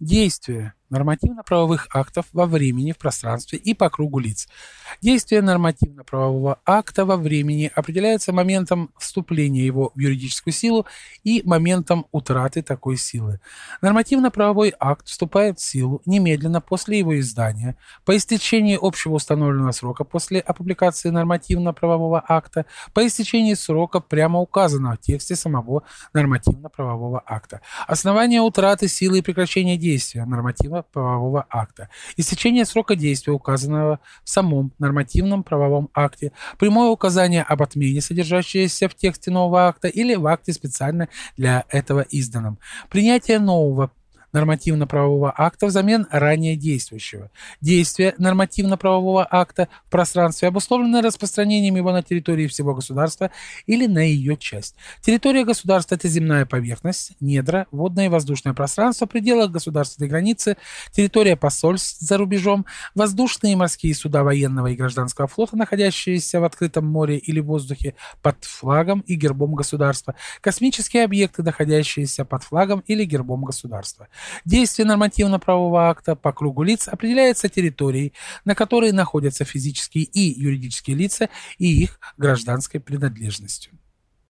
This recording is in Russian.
Действие нормативно-правовых актов во времени, в пространстве и по кругу лиц. Действие нормативно-правового акта во времени определяется моментом вступления его в юридическую силу и моментом утраты такой силы. Нормативно-правовой акт вступает в силу немедленно после его издания, по истечении общего установленного срока после опубликации нормативно-правового акта, по истечении срока прямо указанного в тексте самого нормативно-правового акта. Основание утраты силы и прекращения действия нормативно-правового акта. Истечение срока действия, указанного в самом нормативном правовом акте, прямое указание об отмене, содержащееся в тексте нового акта или в акте специально для этого изданном. Принятие нового нормативно-правового акта взамен ранее действующего. Действие нормативно-правового акта в пространстве обусловлено распространением его на территории всего государства или на ее часть. Территория государства – это земная поверхность, недра, водное и воздушное пространство, пределах государственной границы, территория посольств за рубежом, воздушные и морские суда военного и гражданского флота, находящиеся в открытом море или воздухе под флагом и гербом государства, космические объекты, находящиеся под флагом или гербом государства. Действие нормативно-правового акта по кругу лиц определяется территорией, на которой находятся физические и юридические лица и их гражданской принадлежностью.